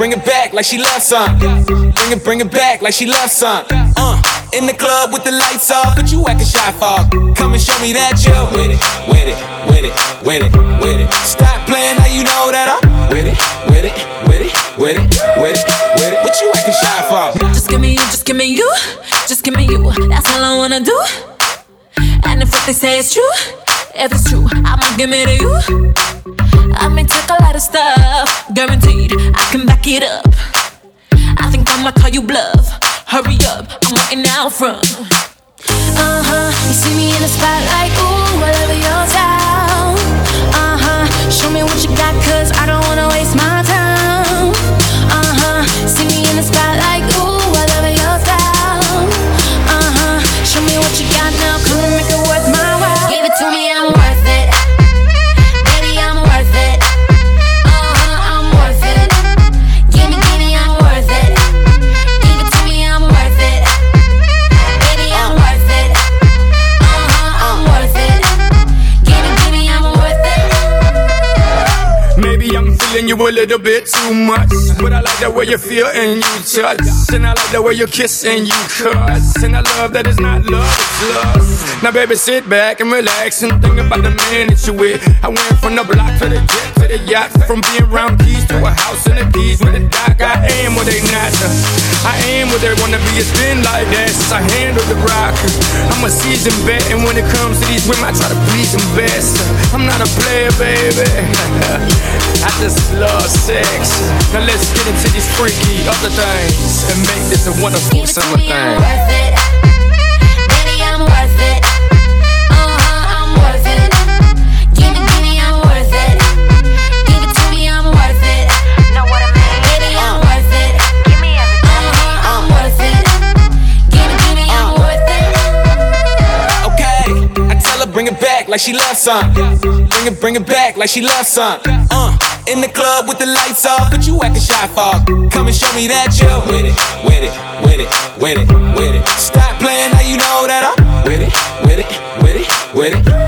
like she loves some. Bring it, bring it back like she loves some. Uh, in the club with the lights off, but you acting shy for. Come and show me that you're with it, with it, with it, with it, with it. Stop playing, now you know that I'm with it, with it, with it, with it, with it, with it. What you acting shy for? Just give me you, just give me you, just give me you. That's all I wanna do. And if what they say is true, if it's true, I'ma give it to you. A lot of stuff, guaranteed I can back it up. I think I'ma call you bluff. Hurry up, I'm waiting out front. Uh huh. You see me in the spotlight, ooh, Maybe I'm feeling you a little bit too much. But I like the way you feel and you touch. And I like the way you kiss and you cuss. And I love that it's not love, it's lust. Now, baby, sit back and relax and think about the man that you with. I went from the block to the jet to the yacht. From being round keys to a house in the keys with a dock. I am what they not. I am what they wanna be. It's been like that since I handled the rock. I'm a seasoned vet, and when it comes to these women, I try to please them best. I'm not a player, baby. I just love sex. Now let's get into these freaky other things and make this a wonderful Give it to summer thing. like she loves some. Bring it, bring it back like she loves some. Uh, in the club with the lights off, but you acting shy for. Come and show me that you with it, with it, with it, with it, with it. Stop playing, now you know that I'm with it, with it, with it, with it.